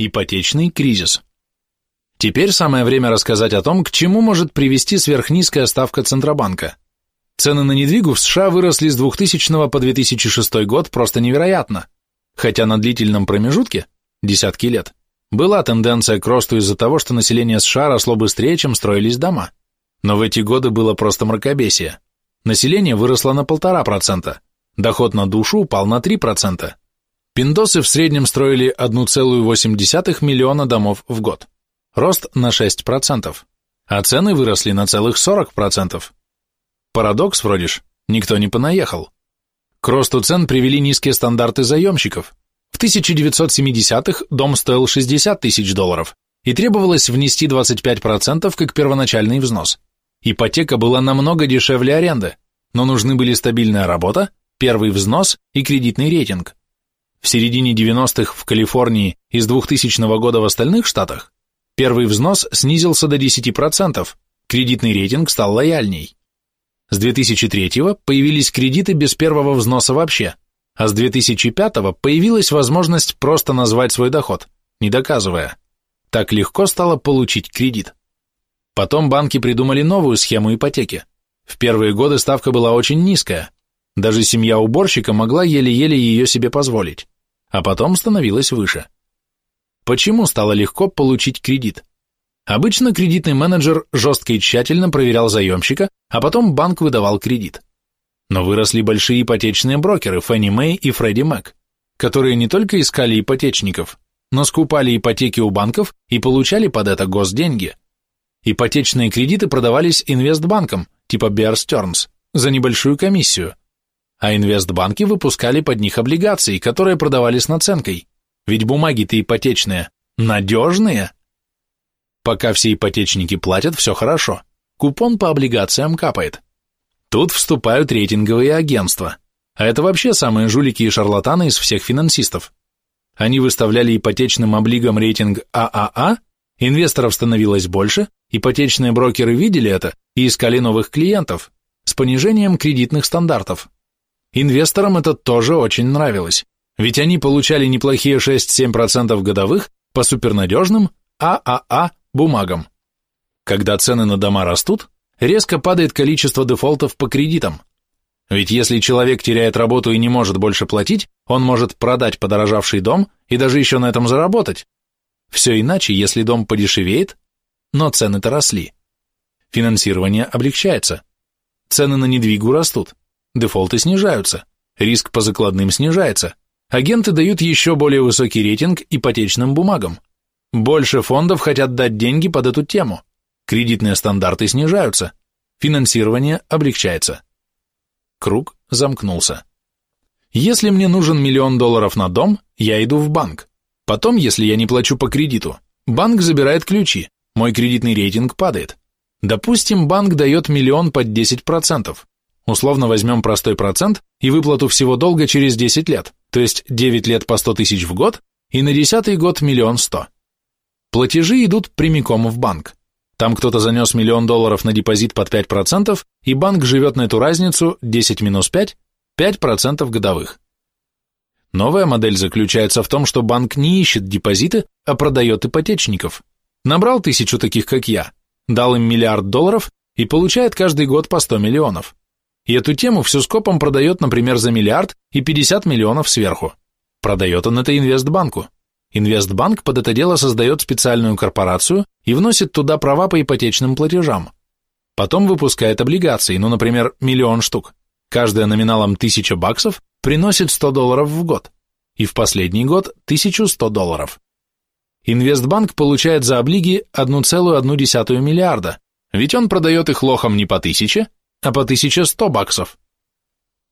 Ипотечный кризис. Теперь самое время рассказать о том, к чему может привести сверхнизкая ставка Центробанка. Цены на недвигу в США выросли с 2000 по 2006 год просто невероятно, хотя на длительном промежутке, десятки лет, была тенденция к росту из-за того, что население США росло быстрее, чем строились дома. Но в эти годы было просто мракобесие. Население выросло на полтора процента, доход на душу упал на 3%. Пиндосы в среднем строили 1,8 миллиона домов в год. Рост на 6%. А цены выросли на целых 40%. Парадокс вроде ж, никто не понаехал. К росту цен привели низкие стандарты заемщиков. В 1970-х дом стоил 60 тысяч долларов, и требовалось внести 25% как первоначальный взнос. Ипотека была намного дешевле аренды, но нужны были стабильная работа, первый взнос и кредитный рейтинг. В середине 90-х в Калифорнии и с 2000 года в остальных штатах первый взнос снизился до 10%, кредитный рейтинг стал лояльней. С 2003 появились кредиты без первого взноса вообще, а с 2005 появилась возможность просто назвать свой доход, не доказывая. Так легко стало получить кредит. Потом банки придумали новую схему ипотеки. В первые годы ставка была очень низкая. Даже семья уборщика могла еле-еле ее себе позволить, а потом становилась выше. Почему стало легко получить кредит? Обычно кредитный менеджер жестко и тщательно проверял заемщика, а потом банк выдавал кредит. Но выросли большие ипотечные брокеры Фенни Мэй и Фредди Мак, которые не только искали ипотечников, но скупали ипотеки у банков и получали под это госденьги. Ипотечные кредиты продавались инвестбанкам, типа Bear Stearns, за небольшую комиссию, а инвестбанки выпускали под них облигации, которые продавали с наценкой, ведь бумаги-то ипотечные надежные. Пока все ипотечники платят, все хорошо. Купон по облигациям капает. Тут вступают рейтинговые агентства. А это вообще самые жулики и шарлатаны из всех финансистов. Они выставляли ипотечным облигам рейтинг ААА, инвесторов становилось больше, ипотечные брокеры видели это и искали новых клиентов с понижением кредитных стандартов. Инвесторам это тоже очень нравилось, ведь они получали неплохие 6-7% годовых по супернадежным ААА бумагам. Когда цены на дома растут, резко падает количество дефолтов по кредитам. Ведь если человек теряет работу и не может больше платить, он может продать подорожавший дом и даже еще на этом заработать. Все иначе, если дом подешевеет, но цены-то росли. Финансирование облегчается. Цены на недвигу растут, дефолты снижаются, риск по закладным снижается. Агенты дают еще более высокий рейтинг ипотечным бумагам. Больше фондов хотят дать деньги под эту тему. Кредитные стандарты снижаются. Финансирование облегчается. Круг замкнулся. Если мне нужен миллион долларов на дом, я иду в банк. Потом, если я не плачу по кредиту, банк забирает ключи, мой кредитный рейтинг падает. Допустим, банк дает миллион под 10%. Условно возьмем простой процент и выплату всего долга через 10 лет, то есть 9 лет по 100 тысяч в год, и на 10 год миллион сто. Платежи идут прямиком в банк. Там кто-то занес миллион долларов на депозит под 5%, и банк живет на эту разницу 10 минус 5, 5% годовых. Новая модель заключается в том, что банк не ищет депозиты, а продает ипотечников. Набрал тысячу таких, как я, дал им миллиард долларов и получает каждый год по 100 миллионов. И эту тему всю скопом продает, например, за миллиард и 50 миллионов сверху. Продает он это инвестбанку. Инвестбанк под это дело создает специальную корпорацию и вносит туда права по ипотечным платежам. Потом выпускает облигации, ну, например, миллион штук. Каждая номиналом 1000 баксов приносит 100 долларов в год. И в последний год 1100 долларов. Инвестбанк получает за облиги 1,1 миллиарда, ведь он продает их лохам не по 1000, а по 1100 баксов.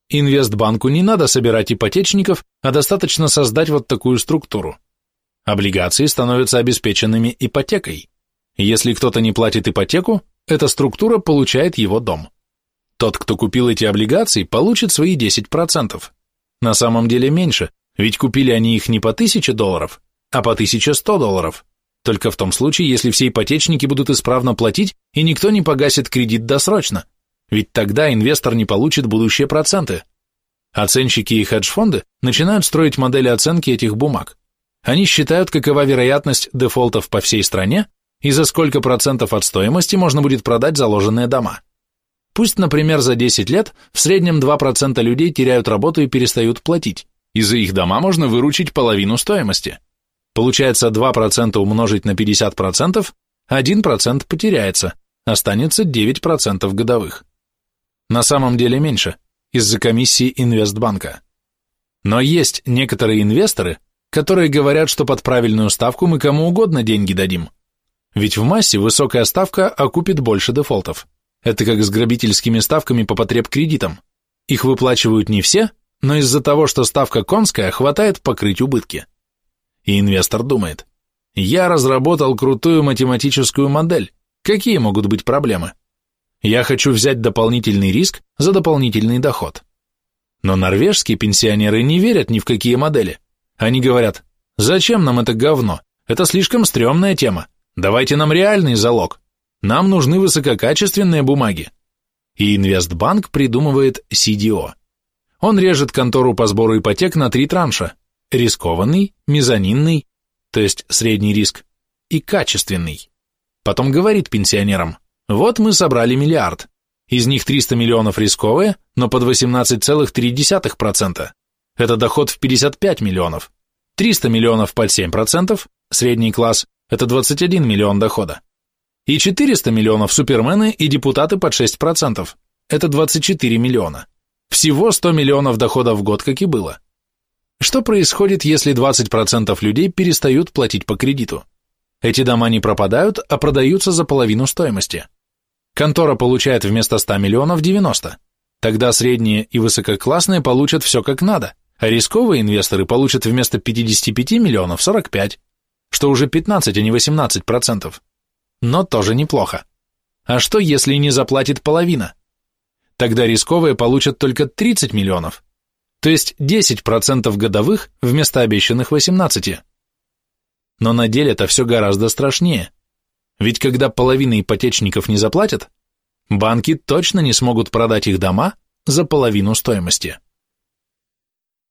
Инвестбанку не надо собирать ипотечников, а достаточно создать вот такую структуру. Облигации становятся обеспеченными ипотекой. Если кто-то не платит ипотеку, эта структура получает его дом. Тот, кто купил эти облигации, получит свои 10%. На самом деле меньше, ведь купили они их не по 1000 долларов, а по 1100 долларов. Только в том случае, если все ипотечники будут исправно платить и никто не погасит кредит досрочно, ведь тогда инвестор не получит будущие проценты. Оценщики и хедж-фонды начинают строить модели оценки этих бумаг. Они считают, какова вероятность дефолтов по всей стране и за сколько процентов от стоимости можно будет продать заложенные дома. Пусть, например, за 10 лет в среднем 2% людей теряют работу и перестают платить, и за их дома можно выручить половину стоимости. Получается 2% умножить на 50%, 1% потеряется, останется 9% годовых. На самом деле меньше, из-за комиссии Инвестбанка. Но есть некоторые инвесторы, которые говорят, что под правильную ставку мы кому угодно деньги дадим. Ведь в массе высокая ставка окупит больше дефолтов. Это как с грабительскими ставками по потреб кредитам. Их выплачивают не все, но из-за того, что ставка конская, хватает покрыть убытки. И инвестор думает, я разработал крутую математическую модель, какие могут быть проблемы? Я хочу взять дополнительный риск за дополнительный доход. Но норвежские пенсионеры не верят ни в какие модели. Они говорят, зачем нам это говно? Это слишком стрёмная тема. Давайте нам реальный залог. Нам нужны высококачественные бумаги. И Инвестбанк придумывает CDO. Он режет контору по сбору ипотек на три транша. Рискованный, мезонинный, то есть средний риск, и качественный. Потом говорит пенсионерам, вот мы собрали миллиард. Из них 300 миллионов рисковые, но под 18,3%. Это доход в 55 миллионов. 300 миллионов под 7%, средний класс, это 21 миллион дохода. И 400 миллионов супермены и депутаты под 6%. Это 24 миллиона. Всего 100 миллионов дохода в год, как и было. Что происходит, если 20% людей перестают платить по кредиту? Эти дома не пропадают, а продаются за половину стоимости. Контора получает вместо 100 миллионов 90. Тогда средние и высококлассные получат все как надо, а рисковые инвесторы получат вместо 55 миллионов 45, что уже 15, а не 18% но тоже неплохо. А что, если не заплатит половина? Тогда рисковые получат только 30 миллионов, то есть 10% годовых вместо обещанных 18. Но на деле это все гораздо страшнее. Ведь когда половина ипотечников не заплатят, банки точно не смогут продать их дома за половину стоимости.